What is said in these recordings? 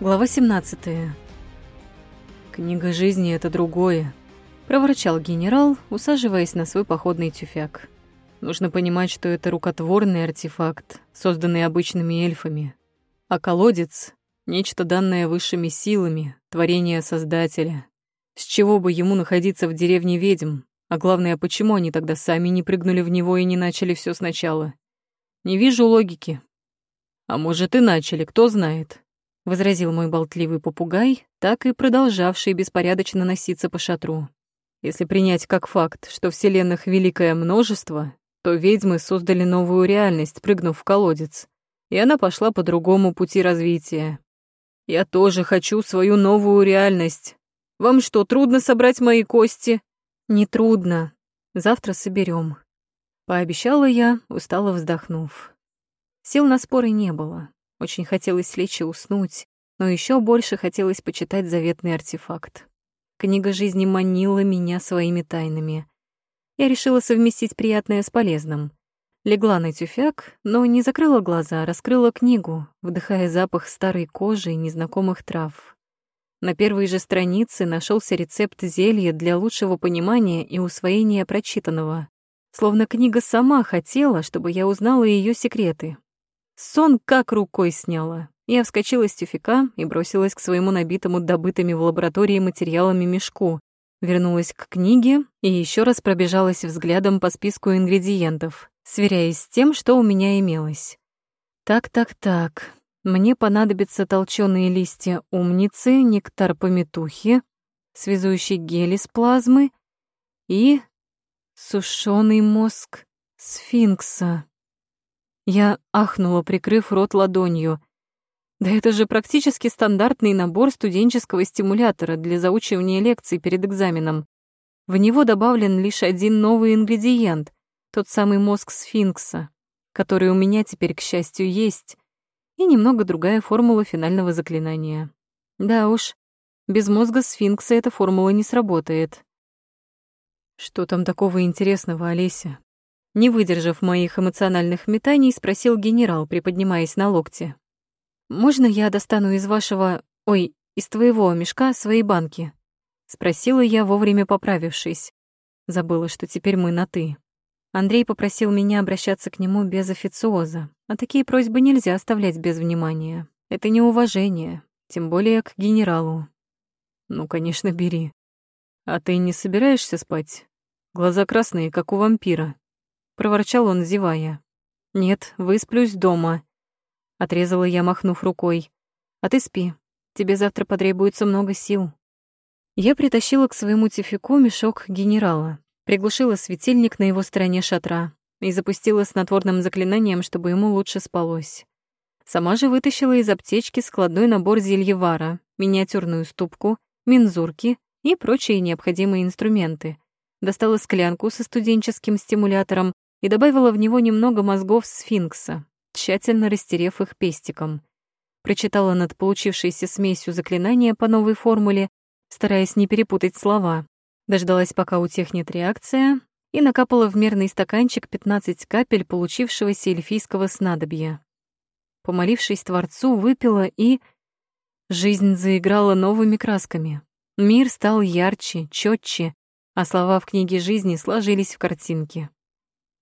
Глава 17. «Книга жизни — это другое», — проворчал генерал, усаживаясь на свой походный тюфяк. «Нужно понимать, что это рукотворный артефакт, созданный обычными эльфами. А колодец — нечто данное высшими силами, творение Создателя. С чего бы ему находиться в деревне ведьм? А главное, почему они тогда сами не прыгнули в него и не начали все сначала? Не вижу логики. А может, и начали, кто знает возразил мой болтливый попугай, так и продолжавший беспорядочно носиться по шатру. Если принять как факт, что вселенных великое множество, то ведьмы создали новую реальность, прыгнув в колодец, и она пошла по другому пути развития. Я тоже хочу свою новую реальность. Вам что, трудно собрать мои кости? Не трудно. Завтра соберем. Пообещала я, устало вздохнув. Сил на споры не было. Очень хотелось лечь и уснуть, но еще больше хотелось почитать заветный артефакт. Книга жизни манила меня своими тайнами. Я решила совместить приятное с полезным. Легла на тюфяк, но не закрыла глаза, а раскрыла книгу, вдыхая запах старой кожи и незнакомых трав. На первой же странице нашелся рецепт зелья для лучшего понимания и усвоения прочитанного. Словно книга сама хотела, чтобы я узнала ее секреты. Сон как рукой сняла. Я вскочила с тюфика и бросилась к своему набитому добытыми в лаборатории материалами мешку. Вернулась к книге и еще раз пробежалась взглядом по списку ингредиентов, сверяясь с тем, что у меня имелось. Так-так-так. Мне понадобятся толченые листья умницы, нектар пометухи, связующий гель из плазмы и сушеный мозг сфинкса. Я ахнула, прикрыв рот ладонью. Да это же практически стандартный набор студенческого стимулятора для заучивания лекций перед экзаменом. В него добавлен лишь один новый ингредиент, тот самый мозг сфинкса, который у меня теперь, к счастью, есть, и немного другая формула финального заклинания. Да уж, без мозга сфинкса эта формула не сработает. Что там такого интересного, Олеся? Не выдержав моих эмоциональных метаний, спросил генерал, приподнимаясь на локте. «Можно я достану из вашего... Ой, из твоего мешка свои банки?» Спросила я, вовремя поправившись. Забыла, что теперь мы на «ты». Андрей попросил меня обращаться к нему без официоза, а такие просьбы нельзя оставлять без внимания. Это неуважение, тем более к генералу. «Ну, конечно, бери. А ты не собираешься спать? Глаза красные, как у вампира», проворчал он, зевая. «Нет, высплюсь дома», — отрезала я, махнув рукой. «А ты спи, тебе завтра потребуется много сил». Я притащила к своему тифику мешок генерала, приглушила светильник на его стороне шатра и запустила снотворным заклинанием, чтобы ему лучше спалось. Сама же вытащила из аптечки складной набор зельевара, миниатюрную ступку, мензурки и прочие необходимые инструменты. Достала склянку со студенческим стимулятором и добавила в него немного мозгов сфинкса, тщательно растерев их пестиком. Прочитала над получившейся смесью заклинания по новой формуле, стараясь не перепутать слова. Дождалась, пока утихнет реакция, и накапала в мерный стаканчик 15 капель получившегося эльфийского снадобья. Помолившись Творцу, выпила и... Жизнь заиграла новыми красками. Мир стал ярче, четче, а слова в книге жизни сложились в картинки.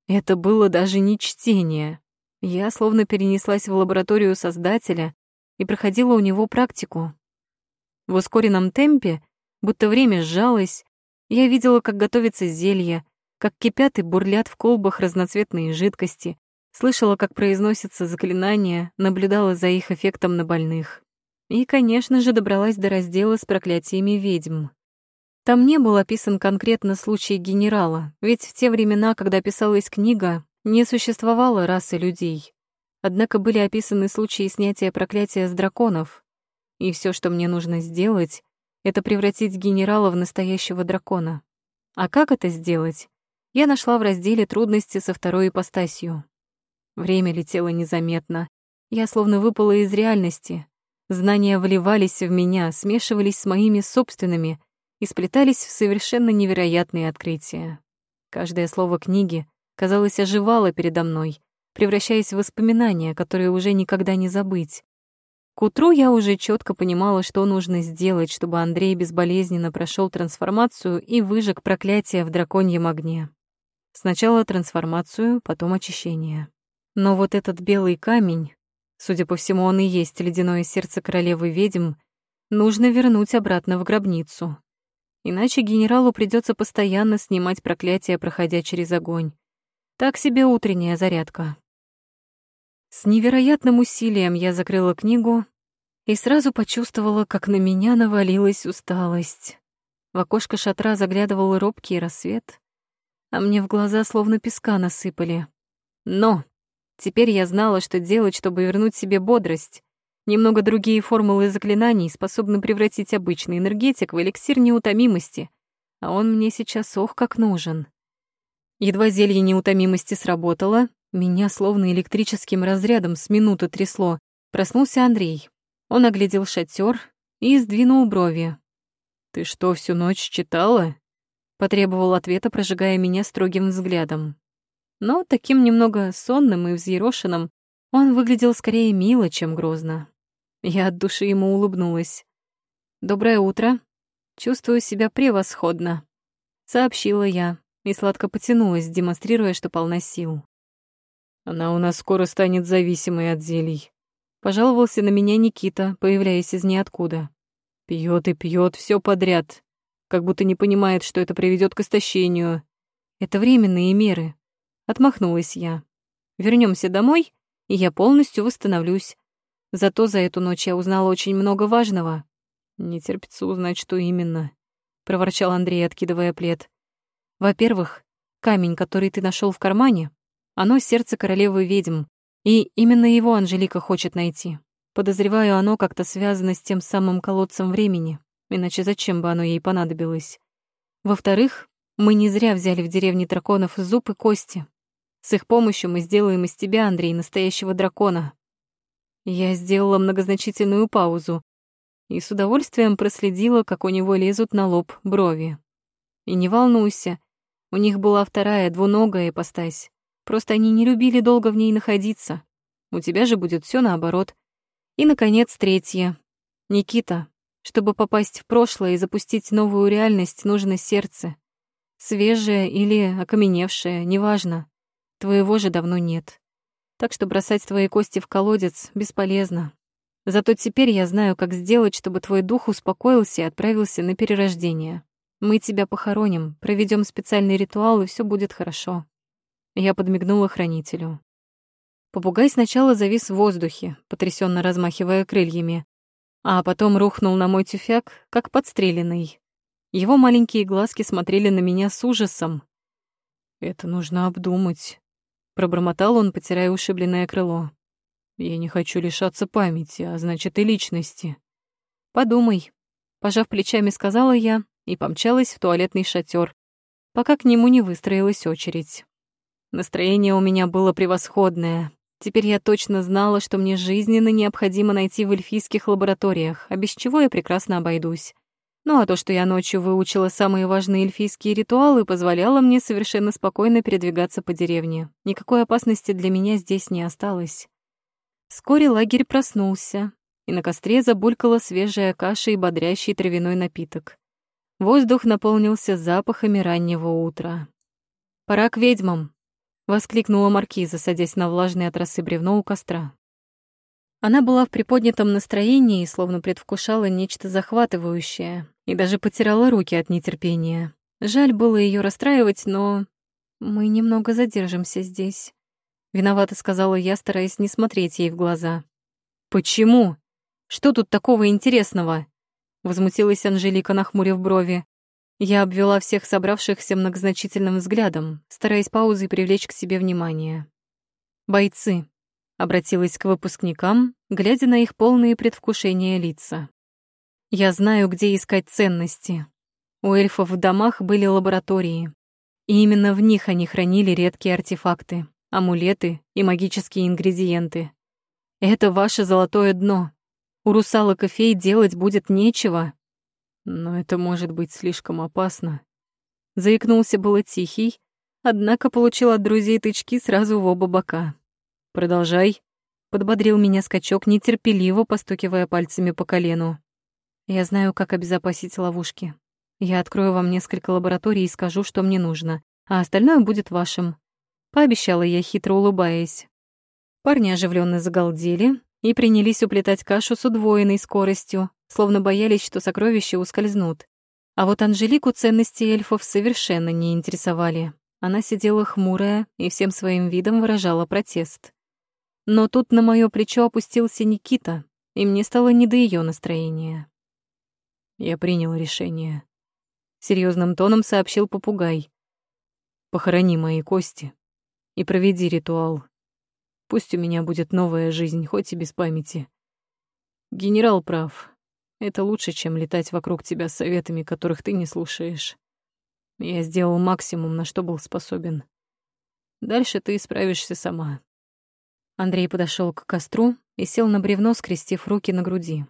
Это было даже не чтение. Я словно перенеслась в лабораторию создателя и проходила у него практику. В ускоренном темпе, будто время сжалось, я видела, как готовится зелье, как кипят и бурлят в колбах разноцветные жидкости, слышала, как произносятся заклинания, наблюдала за их эффектом на больных. И, конечно же, добралась до раздела с проклятиями ведьм. Там не был описан конкретно случай генерала, ведь в те времена, когда писалась книга, не существовало расы людей. Однако были описаны случаи снятия проклятия с драконов. И все, что мне нужно сделать, это превратить генерала в настоящего дракона. А как это сделать? Я нашла в разделе «Трудности со второй ипостасью». Время летело незаметно. Я словно выпала из реальности. Знания вливались в меня, смешивались с моими собственными — и сплетались в совершенно невероятные открытия. Каждое слово книги, казалось, оживало передо мной, превращаясь в воспоминания, которые уже никогда не забыть. К утру я уже четко понимала, что нужно сделать, чтобы Андрей безболезненно прошел трансформацию и выжег проклятие в драконьем огне. Сначала трансформацию, потом очищение. Но вот этот белый камень, судя по всему, он и есть ледяное сердце королевы ведьм, нужно вернуть обратно в гробницу. Иначе генералу придется постоянно снимать проклятие, проходя через огонь. Так себе утренняя зарядка. С невероятным усилием я закрыла книгу и сразу почувствовала, как на меня навалилась усталость. В окошко шатра заглядывал робкий рассвет, а мне в глаза словно песка насыпали. Но теперь я знала, что делать, чтобы вернуть себе бодрость. Немного другие формулы заклинаний способны превратить обычный энергетик в эликсир неутомимости, а он мне сейчас ох как нужен. Едва зелье неутомимости сработало, меня словно электрическим разрядом с минуты трясло. Проснулся Андрей. Он оглядел шатер и сдвинул брови. «Ты что, всю ночь читала?» Потребовал ответа, прожигая меня строгим взглядом. Но таким немного сонным и взъерошенным он выглядел скорее мило, чем грозно. Я от души ему улыбнулась. «Доброе утро. Чувствую себя превосходно», — сообщила я и сладко потянулась, демонстрируя, что полна сил. «Она у нас скоро станет зависимой от зелий», — пожаловался на меня Никита, появляясь из ниоткуда. Пьет и пьет все подряд, как будто не понимает, что это приведет к истощению. Это временные меры. Отмахнулась я. Вернемся домой, и я полностью восстановлюсь. Зато за эту ночь я узнала очень много важного. Не терпится узнать, что именно, проворчал Андрей, откидывая плед. Во-первых, камень, который ты нашел в кармане, оно сердце королевы ведьм, и именно его Анжелика хочет найти. Подозреваю, оно как-то связано с тем самым колодцем времени, иначе зачем бы оно ей понадобилось? Во-вторых, мы не зря взяли в деревне драконов зуб и кости. С их помощью мы сделаем из тебя, Андрей, настоящего дракона, я сделала многозначительную паузу и с удовольствием проследила, как у него лезут на лоб брови. И не волнуйся, у них была вторая двуногая ипостась. Просто они не любили долго в ней находиться. У тебя же будет все наоборот. И, наконец, третье. Никита, чтобы попасть в прошлое и запустить новую реальность, нужно сердце. Свежее или окаменевшее, неважно. Твоего же давно нет так что бросать твои кости в колодец бесполезно. Зато теперь я знаю, как сделать, чтобы твой дух успокоился и отправился на перерождение. Мы тебя похороним, проведем специальный ритуал, и все будет хорошо. Я подмигнула хранителю. Попугай сначала завис в воздухе, потрясенно размахивая крыльями, а потом рухнул на мой тюфяк, как подстреленный. Его маленькие глазки смотрели на меня с ужасом. «Это нужно обдумать», Пробормотал он, потирая ушибленное крыло. «Я не хочу лишаться памяти, а значит и личности». «Подумай», — пожав плечами, сказала я и помчалась в туалетный шатер, пока к нему не выстроилась очередь. Настроение у меня было превосходное. Теперь я точно знала, что мне жизненно необходимо найти в эльфийских лабораториях, а без чего я прекрасно обойдусь. Ну а то, что я ночью выучила самые важные эльфийские ритуалы, позволяло мне совершенно спокойно передвигаться по деревне. Никакой опасности для меня здесь не осталось. Вскоре лагерь проснулся, и на костре забулькала свежая каша и бодрящий травяной напиток. Воздух наполнился запахами раннего утра. «Пора к ведьмам!» — воскликнула маркиза, садясь на влажное от росы бревно у костра. Она была в приподнятом настроении и словно предвкушала нечто захватывающее, и даже потирала руки от нетерпения. Жаль было ее расстраивать, но... «Мы немного задержимся здесь», — виновато сказала я, стараясь не смотреть ей в глаза. «Почему? Что тут такого интересного?» — возмутилась Анжелика, нахмурив брови. Я обвела всех собравшихся многозначительным взглядом, стараясь паузой привлечь к себе внимание. «Бойцы», — обратилась к выпускникам, глядя на их полные предвкушения лица. Я знаю, где искать ценности. У эльфов в домах были лаборатории. И именно в них они хранили редкие артефакты, амулеты и магические ингредиенты. Это ваше золотое дно. У русалок и фей делать будет нечего. Но это может быть слишком опасно. Заикнулся было тихий, однако получил от друзей тычки сразу в оба бока. «Продолжай», — подбодрил меня скачок, нетерпеливо постукивая пальцами по колену. Я знаю, как обезопасить ловушки. Я открою вам несколько лабораторий и скажу, что мне нужно, а остальное будет вашим. Пообещала я, хитро улыбаясь. Парни оживленно загалдели и принялись уплетать кашу с удвоенной скоростью, словно боялись, что сокровища ускользнут. А вот Анжелику ценности эльфов совершенно не интересовали. Она сидела хмурая и всем своим видом выражала протест. Но тут на моё плечо опустился Никита, и мне стало не до её настроения. Я принял решение. Серьезным тоном сообщил попугай. Похорони мои кости и проведи ритуал. Пусть у меня будет новая жизнь, хоть и без памяти. Генерал прав. Это лучше, чем летать вокруг тебя с советами, которых ты не слушаешь. Я сделал максимум, на что был способен. Дальше ты справишься сама. Андрей подошел к костру и сел на бревно, скрестив руки на груди.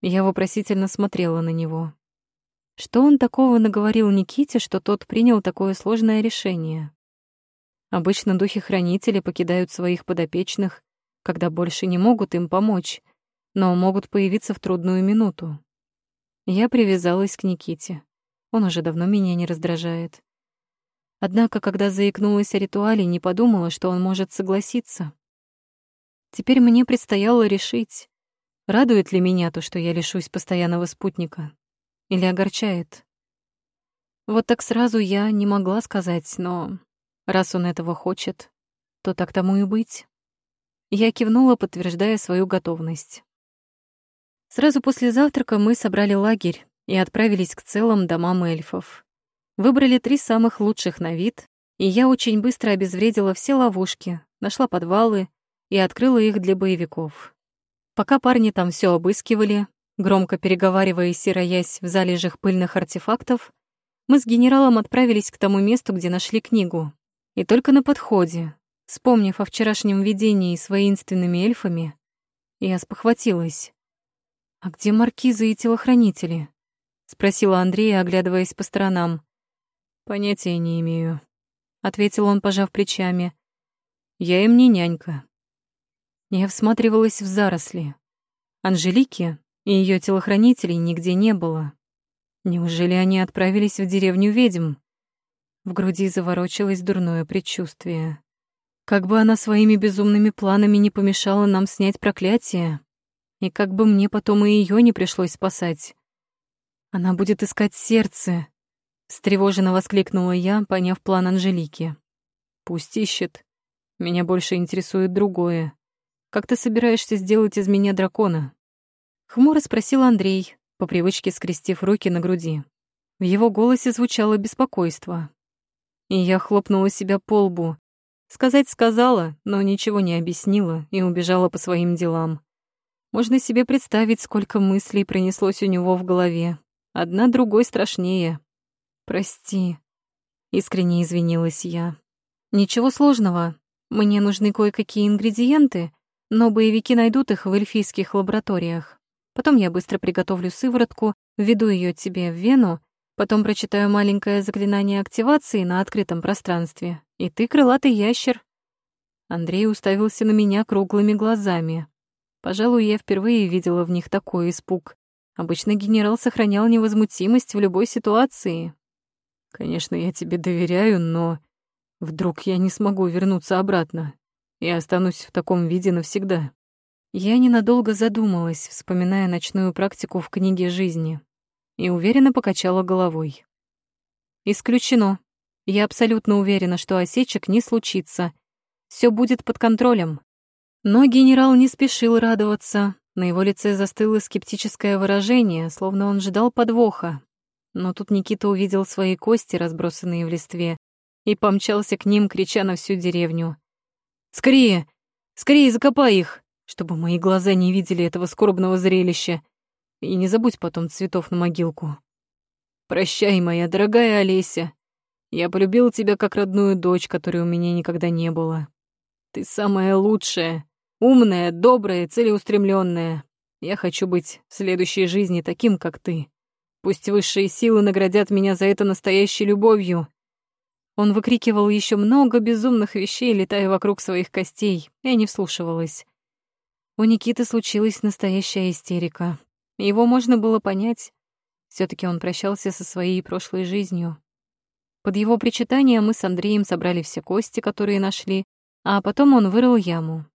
Я вопросительно смотрела на него. Что он такого наговорил Никите, что тот принял такое сложное решение? Обычно духи-хранители покидают своих подопечных, когда больше не могут им помочь, но могут появиться в трудную минуту. Я привязалась к Никите. Он уже давно меня не раздражает. Однако, когда заикнулась о ритуале, не подумала, что он может согласиться. Теперь мне предстояло решить, Радует ли меня то, что я лишусь постоянного спутника? Или огорчает? Вот так сразу я не могла сказать, но раз он этого хочет, то так тому и быть. Я кивнула, подтверждая свою готовность. Сразу после завтрака мы собрали лагерь и отправились к целым домам эльфов. Выбрали три самых лучших на вид, и я очень быстро обезвредила все ловушки, нашла подвалы и открыла их для боевиков. Пока парни там все обыскивали, громко переговариваясь и роясь в залежах пыльных артефактов, мы с генералом отправились к тому месту, где нашли книгу. И только на подходе, вспомнив о вчерашнем видении с воинственными эльфами, я спохватилась. «А где маркизы и телохранители?» — спросила Андрея, оглядываясь по сторонам. «Понятия не имею», — ответил он, пожав плечами. «Я им не нянька». Я всматривалась в заросли. Анжелики и ее телохранителей нигде не было. Неужели они отправились в деревню ведьм? В груди заворочилось дурное предчувствие. Как бы она своими безумными планами не помешала нам снять проклятие, и как бы мне потом и ее не пришлось спасать. Она будет искать сердце, встревоженно воскликнула я, поняв план Анжелики. Пусть ищет. Меня больше интересует другое. Как ты собираешься сделать из меня дракона?» Хмуро спросил Андрей, по привычке скрестив руки на груди. В его голосе звучало беспокойство. И я хлопнула себя по лбу. Сказать сказала, но ничего не объяснила и убежала по своим делам. Можно себе представить, сколько мыслей пронеслось у него в голове. Одна другой страшнее. «Прости», — искренне извинилась я. «Ничего сложного. Мне нужны кое-какие ингредиенты, но боевики найдут их в эльфийских лабораториях. Потом я быстро приготовлю сыворотку, введу ее тебе в вену, потом прочитаю маленькое заклинание активации на открытом пространстве, и ты крылатый ящер. Андрей уставился на меня круглыми глазами. Пожалуй, я впервые видела в них такой испуг. Обычно генерал сохранял невозмутимость в любой ситуации. Конечно, я тебе доверяю, но вдруг я не смогу вернуться обратно и останусь в таком виде навсегда. Я ненадолго задумалась, вспоминая ночную практику в книге жизни, и уверенно покачала головой. Исключено. Я абсолютно уверена, что осечек не случится. Все будет под контролем. Но генерал не спешил радоваться. На его лице застыло скептическое выражение, словно он ждал подвоха. Но тут Никита увидел свои кости, разбросанные в листве, и помчался к ним, крича на всю деревню. Скорее! Скорее закопай их, чтобы мои глаза не видели этого скорбного зрелища. И не забудь потом цветов на могилку. Прощай, моя дорогая Олеся. Я полюбил тебя как родную дочь, которой у меня никогда не было. Ты самая лучшая, умная, добрая, целеустремленная. Я хочу быть в следующей жизни таким, как ты. Пусть высшие силы наградят меня за это настоящей любовью, он выкрикивал еще много безумных вещей, летая вокруг своих костей. Я не вслушивалась. У Никиты случилась настоящая истерика. Его можно было понять. все таки он прощался со своей прошлой жизнью. Под его причитание мы с Андреем собрали все кости, которые нашли, а потом он вырыл яму.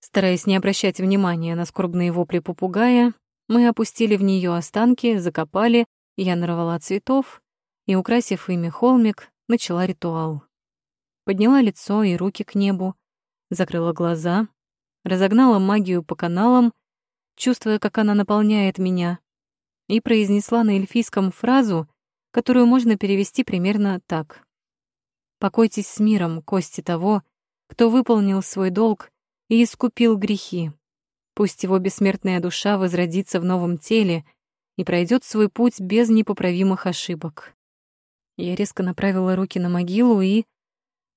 Стараясь не обращать внимания на скорбные вопли попугая, мы опустили в нее останки, закопали, я нарвала цветов и, украсив ими холмик, начала ритуал. Подняла лицо и руки к небу, закрыла глаза, разогнала магию по каналам, чувствуя, как она наполняет меня, и произнесла на эльфийском фразу, которую можно перевести примерно так. «Покойтесь с миром, кости того, кто выполнил свой долг и искупил грехи. Пусть его бессмертная душа возродится в новом теле и пройдет свой путь без непоправимых ошибок». Я резко направила руки на могилу и...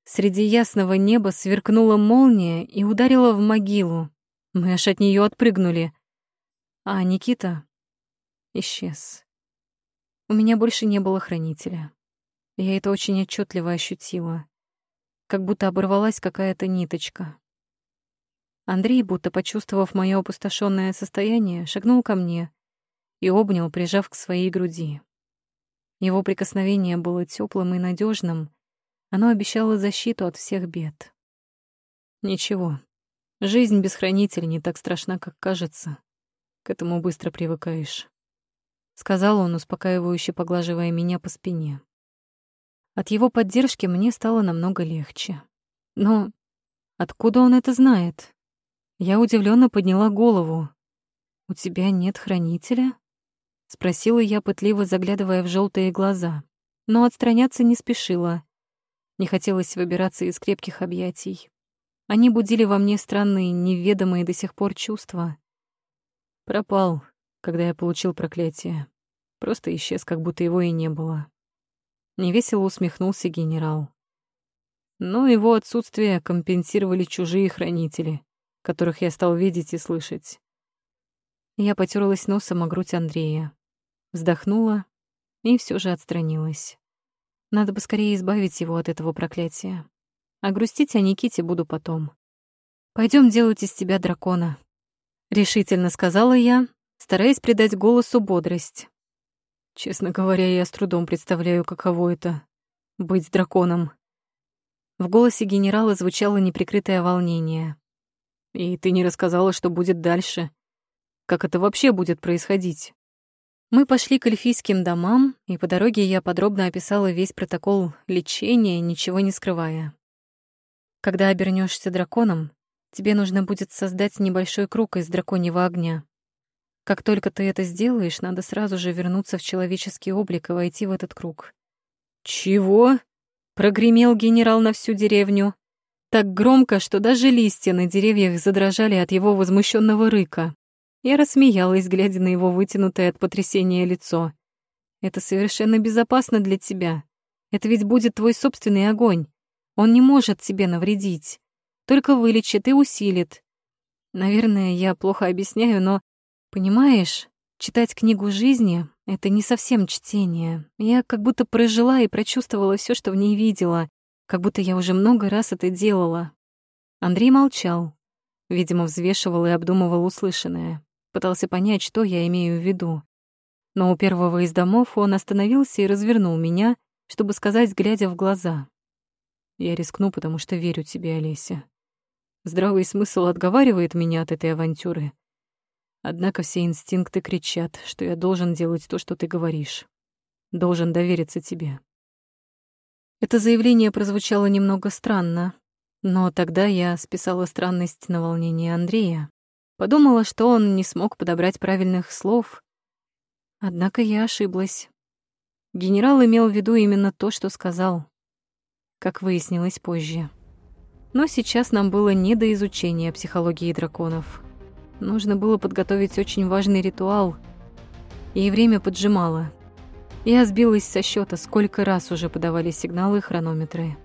Среди ясного неба сверкнула молния и ударила в могилу. Мы аж от нее отпрыгнули. А Никита исчез. У меня больше не было хранителя. Я это очень отчетливо ощутила. Как будто оборвалась какая-то ниточка. Андрей, будто почувствовав мое опустошенное состояние, шагнул ко мне и обнял, прижав к своей груди. Его прикосновение было теплым и надежным. Оно обещало защиту от всех бед. Ничего, жизнь без хранителя не так страшна, как кажется. К этому быстро привыкаешь. — сказал он, успокаивающе поглаживая меня по спине. От его поддержки мне стало намного легче. Но откуда он это знает? Я удивленно подняла голову. «У тебя нет хранителя?» — спросила я, пытливо заглядывая в желтые глаза. Но отстраняться не спешила. Не хотелось выбираться из крепких объятий. Они будили во мне странные, неведомые до сих пор чувства. Пропал, когда я получил проклятие. Просто исчез, как будто его и не было. Невесело усмехнулся генерал. Но его отсутствие компенсировали чужие хранители, которых я стал видеть и слышать. Я потерлась носом о грудь Андрея, вздохнула и все же отстранилась. Надо бы скорее избавить его от этого проклятия. А грустить о Никите буду потом. Пойдем делать из тебя дракона», — решительно сказала я, стараясь придать голосу бодрость. Честно говоря, я с трудом представляю, каково это — быть драконом. В голосе генерала звучало неприкрытое волнение. «И ты не рассказала, что будет дальше? Как это вообще будет происходить?» Мы пошли к эльфийским домам, и по дороге я подробно описала весь протокол лечения, ничего не скрывая. Когда обернешься драконом, тебе нужно будет создать небольшой круг из драконьего огня. Как только ты это сделаешь, надо сразу же вернуться в человеческий облик и войти в этот круг. «Чего?» — прогремел генерал на всю деревню. Так громко, что даже листья на деревьях задрожали от его возмущенного рыка. Я рассмеялась, глядя на его вытянутое от потрясения лицо. «Это совершенно безопасно для тебя. Это ведь будет твой собственный огонь. Он не может тебе навредить. Только вылечит и усилит. Наверное, я плохо объясняю, но Понимаешь, читать книгу жизни — это не совсем чтение. Я как будто прожила и прочувствовала все, что в ней видела, как будто я уже много раз это делала. Андрей молчал, видимо, взвешивал и обдумывал услышанное, пытался понять, что я имею в виду. Но у первого из домов он остановился и развернул меня, чтобы сказать, глядя в глаза. «Я рискну, потому что верю тебе, Олеся. Здравый смысл отговаривает меня от этой авантюры. Однако все инстинкты кричат, что я должен делать то, что ты говоришь. Должен довериться тебе. Это заявление прозвучало немного странно, но тогда я списала странность на волнение Андрея. Подумала, что он не смог подобрать правильных слов. Однако я ошиблась. Генерал имел в виду именно то, что сказал, как выяснилось позже. Но сейчас нам было не до изучения психологии драконов. Нужно было подготовить очень важный ритуал. И время поджимало. Я сбилась со счета, сколько раз уже подавали сигналы хронометры.